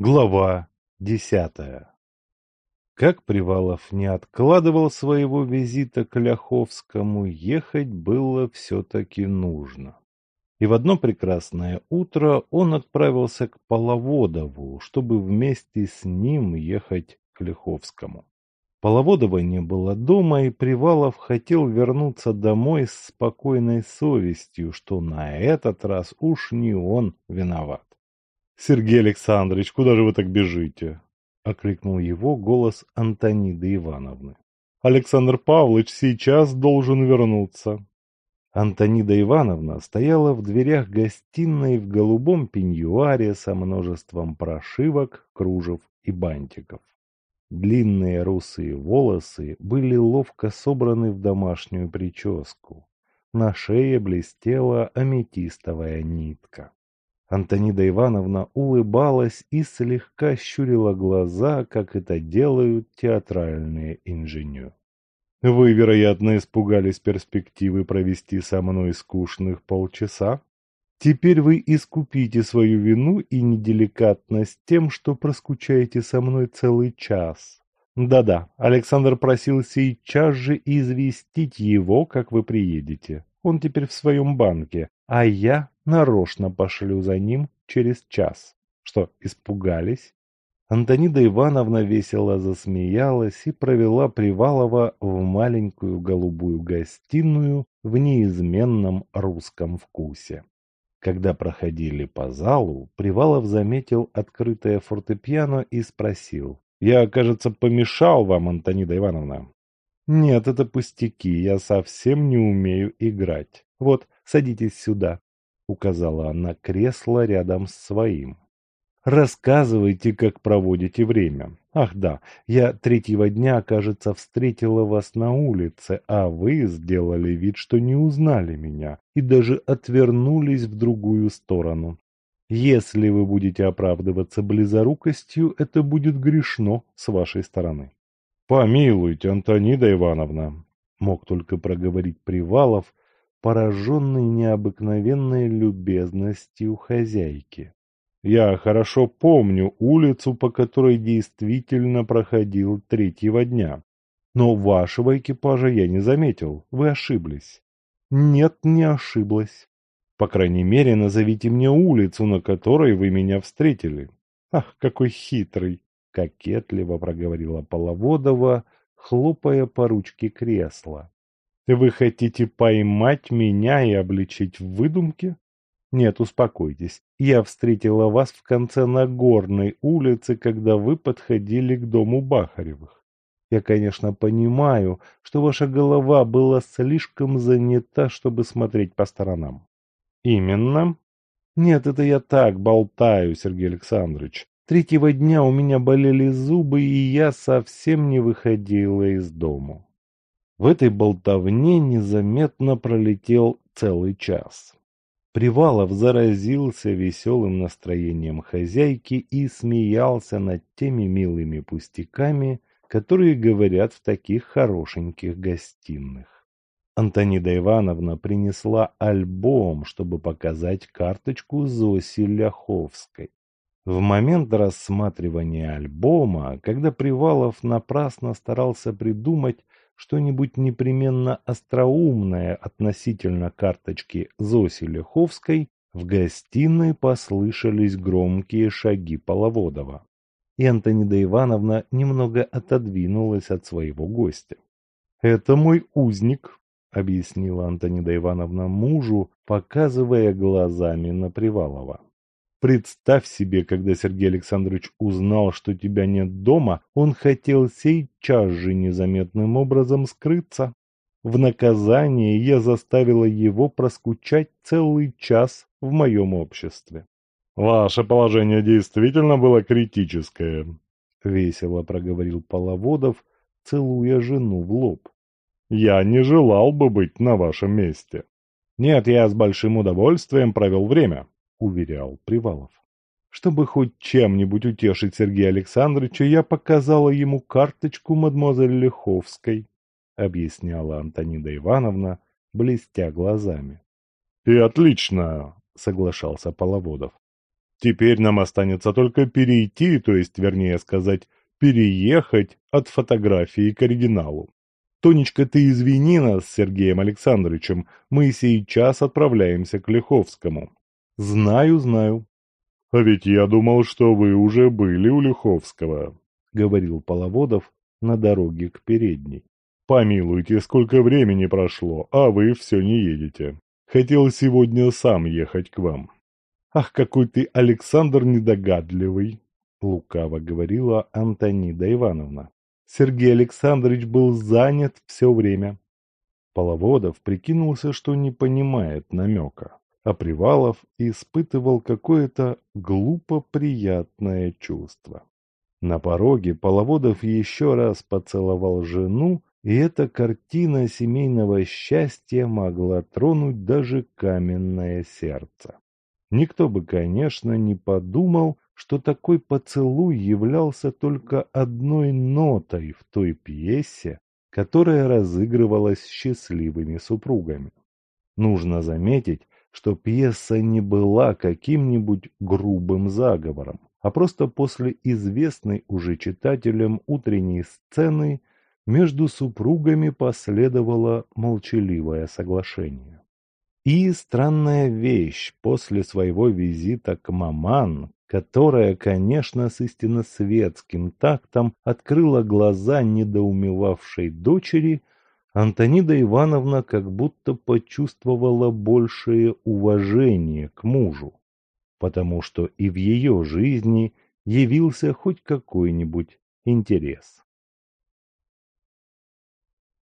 Глава десятая Как Привалов не откладывал своего визита к Ляховскому, ехать было все-таки нужно. И в одно прекрасное утро он отправился к Половодову, чтобы вместе с ним ехать к Ляховскому. Половодова не было дома, и Привалов хотел вернуться домой с спокойной совестью, что на этот раз уж не он виноват. «Сергей Александрович, куда же вы так бежите?» — окликнул его голос Антониды Ивановны. «Александр Павлович сейчас должен вернуться». Антонида Ивановна стояла в дверях гостиной в голубом пеньюаре со множеством прошивок, кружев и бантиков. Длинные русые волосы были ловко собраны в домашнюю прическу. На шее блестела аметистовая нитка. Антонида Ивановна улыбалась и слегка щурила глаза, как это делают театральные инженеры. «Вы, вероятно, испугались перспективы провести со мной скучных полчаса? Теперь вы искупите свою вину и неделикатность тем, что проскучаете со мной целый час. Да-да, Александр просил сейчас же известить его, как вы приедете. Он теперь в своем банке, а я нарочно пошлю за ним через час. Что, испугались? Антонида Ивановна весело засмеялась и провела Привалова в маленькую голубую гостиную в неизменном русском вкусе. Когда проходили по залу, Привалов заметил открытое фортепиано и спросил. «Я, кажется, помешал вам, Антонида Ивановна?» «Нет, это пустяки, я совсем не умею играть. Вот, садитесь сюда указала она кресло рядом с своим. Рассказывайте, как проводите время. Ах да, я третьего дня, кажется, встретила вас на улице, а вы сделали вид, что не узнали меня и даже отвернулись в другую сторону. Если вы будете оправдываться близорукостью, это будет грешно с вашей стороны. Помилуйте, Антонида Ивановна, мог только проговорить Привалов, пораженный необыкновенной любезностью хозяйки. Я хорошо помню улицу, по которой действительно проходил третьего дня. Но вашего экипажа я не заметил. Вы ошиблись. Нет, не ошиблась. По крайней мере, назовите мне улицу, на которой вы меня встретили. Ах, какой хитрый! Кокетливо проговорила Половодова, хлопая по ручке кресла. Вы хотите поймать меня и обличить в выдумке? Нет, успокойтесь. Я встретила вас в конце Нагорной улицы, когда вы подходили к дому Бахаревых. Я, конечно, понимаю, что ваша голова была слишком занята, чтобы смотреть по сторонам. Именно. Нет, это я так болтаю, Сергей Александрович. Третьего дня у меня болели зубы, и я совсем не выходила из дому. В этой болтовне незаметно пролетел целый час. Привалов заразился веселым настроением хозяйки и смеялся над теми милыми пустяками, которые говорят в таких хорошеньких гостиных. Антонида Ивановна принесла альбом, чтобы показать карточку Зоси Ляховской. В момент рассматривания альбома, когда Привалов напрасно старался придумать, что-нибудь непременно остроумное относительно карточки Зоси Леховской, в гостиной послышались громкие шаги Половодова. И Антонида Ивановна немного отодвинулась от своего гостя. «Это мой узник», — объяснила Антонида Ивановна мужу, показывая глазами на Привалова. Представь себе, когда Сергей Александрович узнал, что тебя нет дома, он хотел сейчас же незаметным образом скрыться. В наказание я заставила его проскучать целый час в моем обществе. «Ваше положение действительно было критическое», — весело проговорил Половодов, целуя жену в лоб. «Я не желал бы быть на вашем месте». «Нет, я с большим удовольствием провел время», — уверял Привалов. Чтобы хоть чем-нибудь утешить Сергея Александровича, я показала ему карточку мадемуазель Лиховской, — объясняла Антонида Ивановна, блестя глазами. — И отлично, — соглашался Половодов. Теперь нам останется только перейти, то есть, вернее сказать, переехать от фотографии к оригиналу. Тонечка, ты извини нас с Сергеем Александровичем, мы сейчас отправляемся к Лиховскому. Знаю, знаю. А ведь я думал, что вы уже были у Лиховского, говорил Половодов на дороге к передней. Помилуйте, сколько времени прошло, а вы все не едете. Хотел сегодня сам ехать к вам. Ах, какой ты, Александр, недогадливый, лукаво говорила Антонида Ивановна. Сергей Александрович был занят все время. Половодов прикинулся, что не понимает намека, а Привалов испытывал какое-то глупо приятное чувство. На пороге Половодов еще раз поцеловал жену и эта картина семейного счастья могла тронуть даже каменное сердце. Никто бы, конечно, не подумал, что такой поцелуй являлся только одной нотой в той пьесе, которая разыгрывалась счастливыми супругами. Нужно заметить, что пьеса не была каким-нибудь грубым заговором, а просто после известной уже читателям утренней сцены между супругами последовало молчаливое соглашение. И странная вещь после своего визита к маман, которая, конечно, с истинно светским тактом открыла глаза недоумевавшей дочери, Антонида Ивановна как будто почувствовала большее уважение к мужу, потому что и в ее жизни явился хоть какой-нибудь интерес.